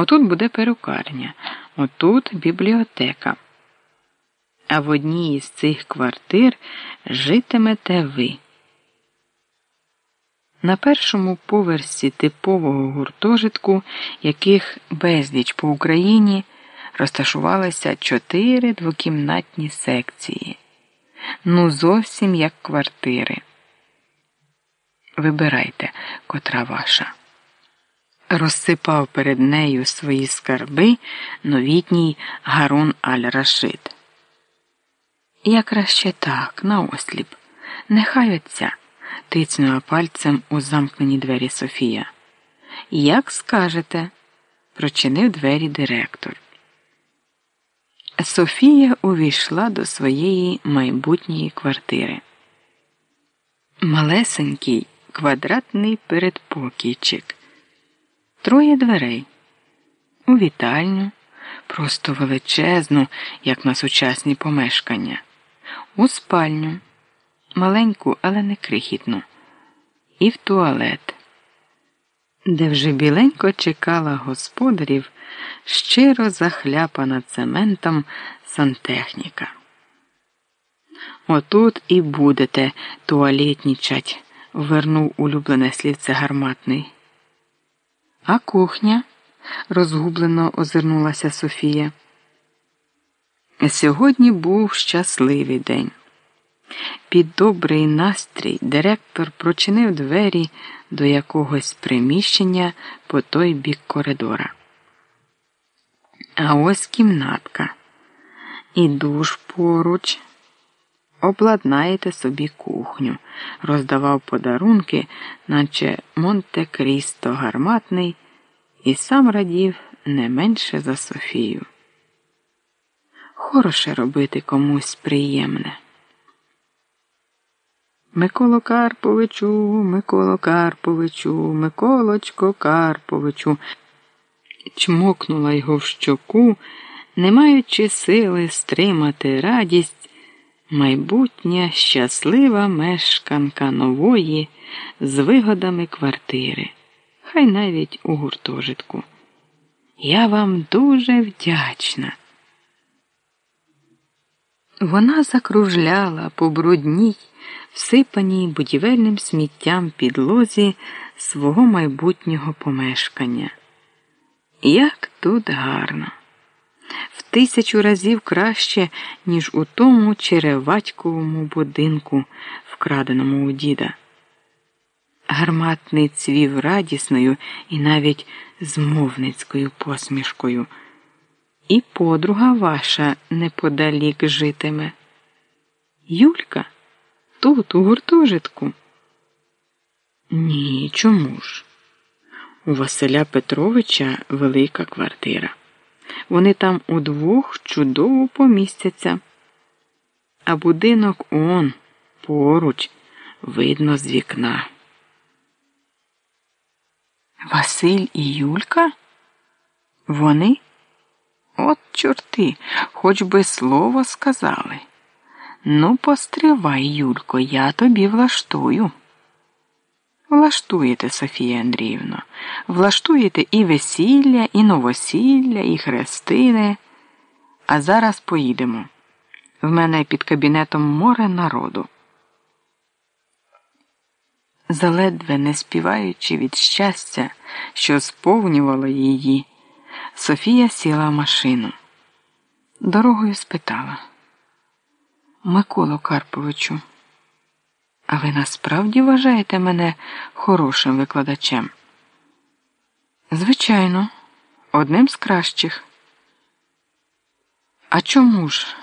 Отут буде перукарня, отут бібліотека. А в одній із цих квартир житимете ви. На першому поверсі типового гуртожитку, яких безліч по Україні, розташувалися чотири двокімнатні секції. Ну, зовсім як квартири. Вибирайте, котра ваша. Розсипав перед нею свої скарби новітній Гарун Аль-Рашид. Я краще так, наосліп, нехай отця, тицнула пальцем у замкнені двері Софія. Як скажете, прочинив двері директор. Софія увійшла до своєї майбутньої квартири. Малесенький квадратний передпокійчик, троє дверей, у вітальню, просто величезну, як на сучасні помешкання, у спальню, маленьку, але не крихітну, і в туалет, де вже біленько чекала господарів щиро захляпана цементом сантехніка. Отут і будете туалетнічать, вернув улюблене слівце гарматний. А кухня? розгублено озирнулася Софія. Сьогодні був щасливий день. Під добрий настрій директор прочинив двері до якогось приміщення по той бік коридора. А ось кімнатка. І душ поруч. Обладнаєте собі кухню, роздавав подарунки, наче Монте Крісто гарматний, і сам радів не менше за Софію. Хороше робити комусь приємне. Миколо Карповичу, Миколо Карповичу, Миколочко Карповичу, чмокнула його в щоку, не маючи сили стримати радість майбутня щаслива мешканка нової з вигодами квартири, хай навіть у гуртожитку. Я вам дуже вдячна. Вона закружляла по брудній, всипаній будівельним сміттям підлозі свого майбутнього помешкання. Як тут гарно! В тисячу разів краще, ніж у тому череватьковому будинку, вкраденому у діда. Гарматний цвів радісною і навіть змовницькою посмішкою. І подруга ваша неподалік житиме. Юлька тут, у гуртожитку. Ні, чому ж? У Василя Петровича велика квартира. Вони там удвох чудово помістяться. А будинок он поруч видно з вікна. Василь і Юлька? Вони? От чорти, хоч би слово сказали. Ну, постривай, Юлько, я тобі влаштую. Влаштуєте, Софія Андріївна, влаштуєте і весілля, і новосілля, і хрестини. А зараз поїдемо. В мене під кабінетом море народу. Заледве не співаючи від щастя, що сповнювало її, Софія сіла в машину. Дорогою спитала Миколо Карповичу. А ви насправді вважаєте мене хорошим викладачем? Звичайно, одним з кращих. А чому ж?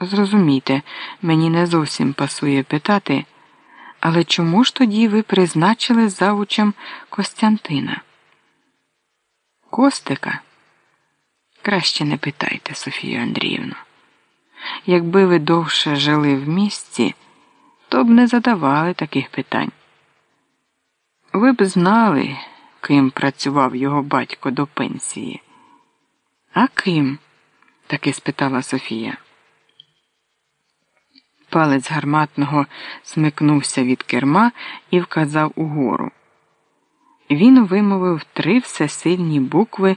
Зрозумійте, мені не зовсім пасує питати, але чому ж тоді ви призначили завучем Костянтина? Костика? Краще не питайте, Софію Андріївну. Якби ви довше жили в місті то б не задавали таких питань. Ви б знали, ким працював його батько до пенсії. А ким? таки спитала Софія. Палець гарматного смикнувся від керма і вказав угору. Він вимовив три всесильні букви.